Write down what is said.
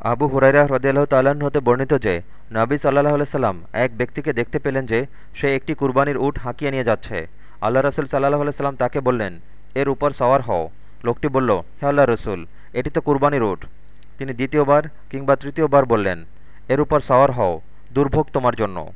আবু হুরাইরা হ্রদিয়াল্লাহ তাল্লাহ্ন হতে বর্ণিত যে, নাবি সাল্লাহ সাল্লাম এক ব্যক্তিকে দেখতে পেলেন যে, সে একটি কুরবানির উট হাঁকিয়ে নিয়ে যাচ্ছে। আল্লাহ রসুল সাল্লাহ সাল্লাম তাকে বললেন, এর উপর সওয়ার হও। লোকটি বলল, হে আল্লাহ রসুল, এটি তো কুরবানির উট। তিনি দ্বিতীয়বার কিংবা তৃতীয়বার বললেন, এর উপর সওয়ার হও, দুর্ভোগ তোমার জন্য।